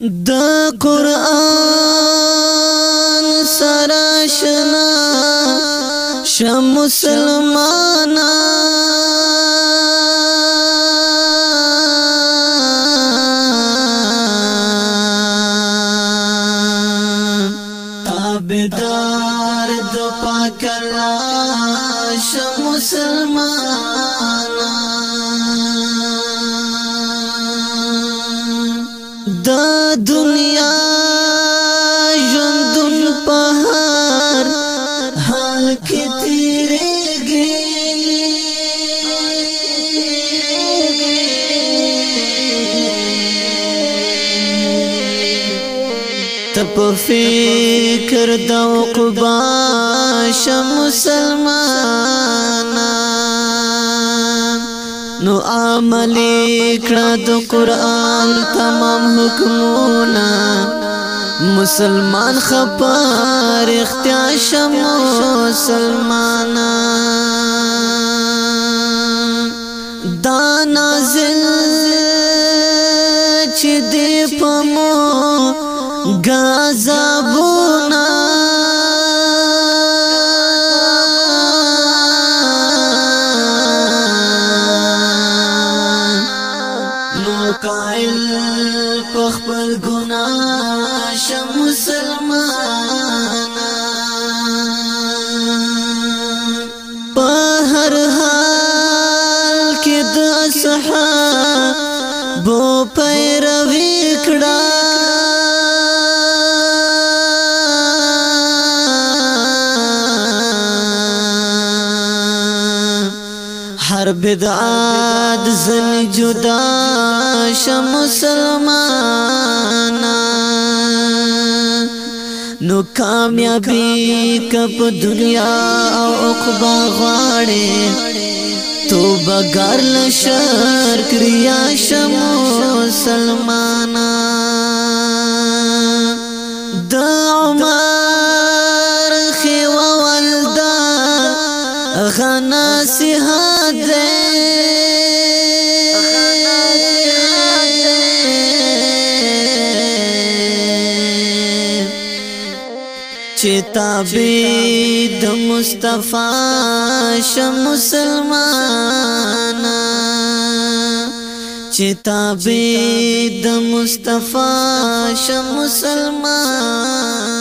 د قران سره شنا شم مسلمانا تابدار د پاک الله شم مسلمانا د دنیا جندن پہار حال کی تیرے دیر تپ فکر کر دو باش مسلمان نو عمل کړه د قران تمام حکمونه مسلمان خپار اختیا شم مسلمانا دا نازل چې دی پمو غزا بو قائل پخپل گناه شم مسلمان په هر حال کې د صحابه بو پیروي کړه هر بدعات زن جدا شم مسلمانا نو کامیابی کپ دنیا او عقبا غاړي تو بګر لشر کریا شم مسلمانا غنا سیحات چې تابع د مصطفی شم مسلمان چې تابع د مصطفی شم مسلمان